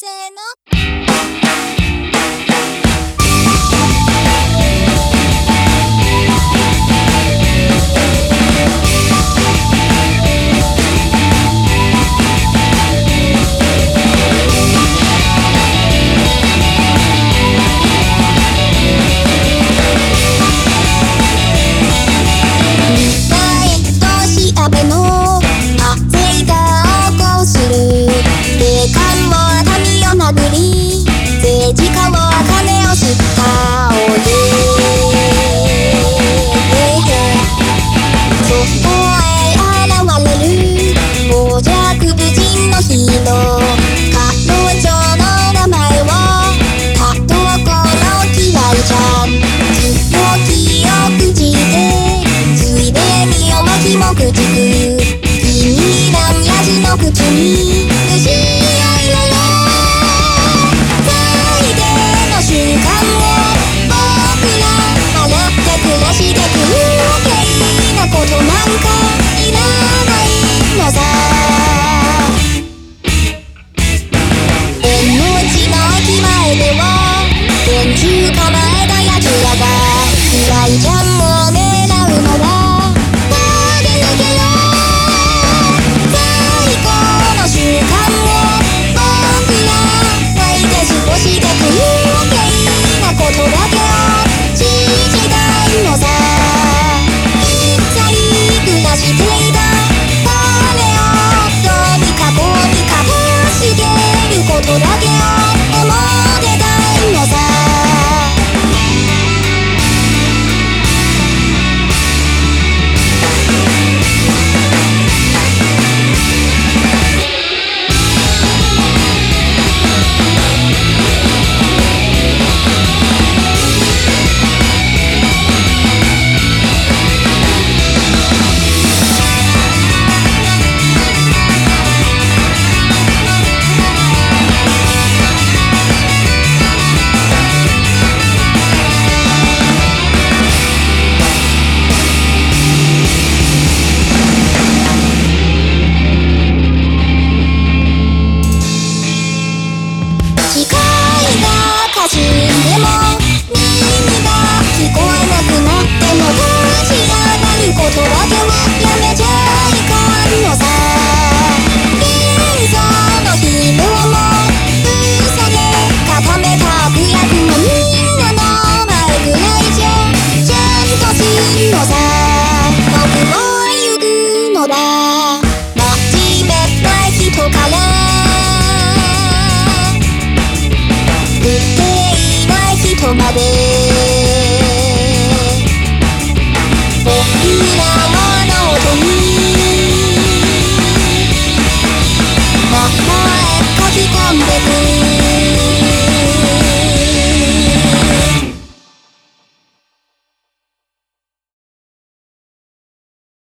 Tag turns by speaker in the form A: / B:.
A: せーの。perto. の鍋